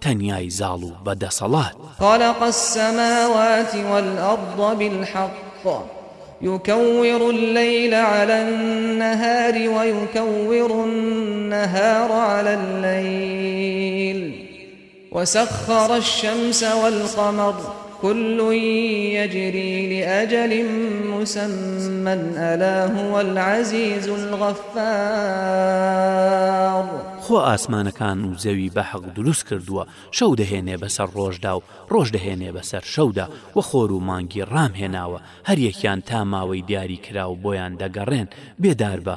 تەنیای زاڵ و بەدەسەڵات خلق السماوات والأرض بالحق يكور الليل على النهار ويكور النهار على الليل وسخر الشمس والقمر کل یجری لأجل مسمی الا هو العزیز الغفار. خوا ئاسمانەکان و زەوی بە حەق دروست کردووە، شەو دەهێنێ بەسەر ڕۆژدا و ڕۆژ دەهێنێ بەسەر شەودا، وە خۆر و مانگی ڕامهێناوە، هەریەکیان تا ماوەی دیاری کراو بۆیان دەگەڕێن، بێداربە،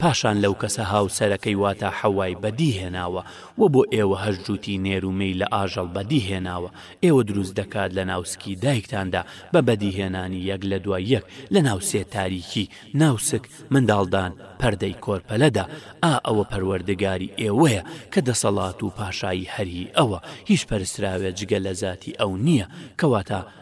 پاشان لەو کەسە هاوسەرەکەی واتا حەوای بەدی هێناوە وە بۆ ئێوە هەشت جووتی نێر و مێی لە ئاژەڵ بەدی هێناوە ئێوە دروست دەکات لە ناو سکی دایکتاندا بە بەدی هێنانی یەک لە دوای یەک لە ناو سێ تاریکی ناو سک منداڵدان پەردەی کۆرپەلەدا ئا ئەوە پەروەردگاری ئێوەیە کە دەسەڵات و پاشایی هەر هی ئەوە هیچ پەرستراوێ جگە لە زاتی ئەو نییە کەواتە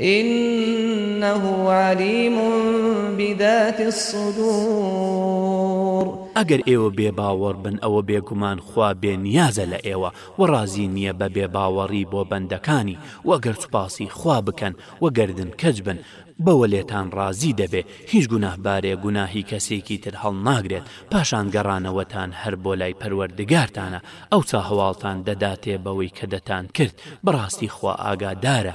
انه علیم بذات الصدور. ئەگەر ئێوە بێ باوەڕ بن ئەوە بێگومان خوا بێ نیازە لە ئێوە وە ڕازی نیە بە بێ باوەڕی بۆ بەندەکانی وە گەر سوپاسی خوا بکەن وە گەردن کەج بن بەوە لێتان ڕازی دەبێ هیچ گوناهبارێ گوناهی کەسێکی تر هەڵناگرێت پاشان گەڕانەوەتان هەر بۆ لای پەروەردگارتانە ئەوسا هەواڵتان دەداتێ بەوەی کە دەتان کرد بەڕاستی خوا ئاگادارە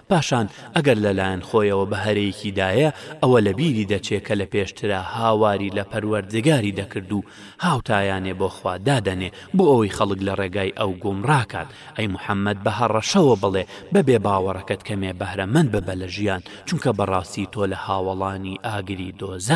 پاشان ئەگەر لە لایەن خۆیەوە بە هەرەیەکی دایە ئەوە لە بیری دەچێ کە لە پێشترا هاواری لە پەروەردگاری دەکرد و هاوتایانێ بۆ خوا دادەنێ بۆ ئەوەی خەڵک لە ڕێگای ئەو گومڕا کات، ئەی محەممەد بە هەڕەشەوە بڵێ بە بێ باوەڕەکەت کەمێ بەهرەمەند ببە لە ژیان چونکە بەڕاستی تۆ لە هاوەڵانی ئاگری دۆزەخی.